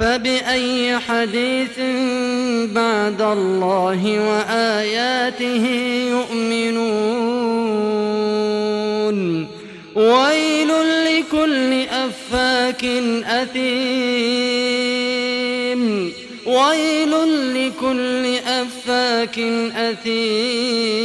فبأي حديث بعد الله وآياته يؤمنون؟ ويل لكل أفاك أثيم. ويل لكل أفاك أثيم.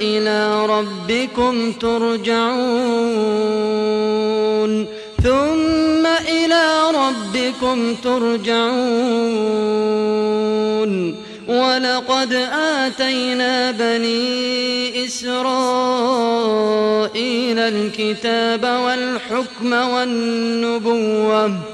إلى ربكم ترجعون. ثم إلى ربكم ترجعون. ولقد آتينا بني إسرائيل الكتاب والحكم والنبوة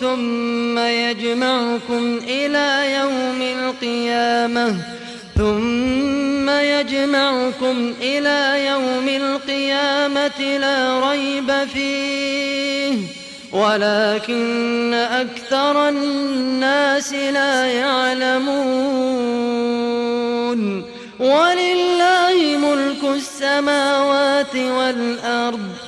ثم يجمعكم إلى يوم القيامة. ثم يجمعكم إلى يوم القيامة لا ريب فيه. ولكن أكثر الناس لا يعلمون. ولله ملك السماوات والأرض.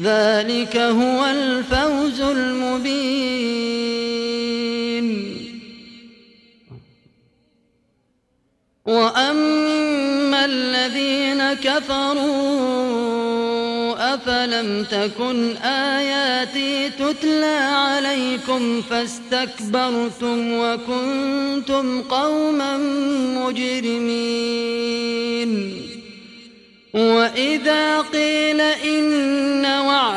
ذلك هو الفوز المبين. وأما الذين كفروا أفلم تكن آياتي تتلى عليكم فاستكبرتم وكنتم قوما مجرمين. وإذا قيل إن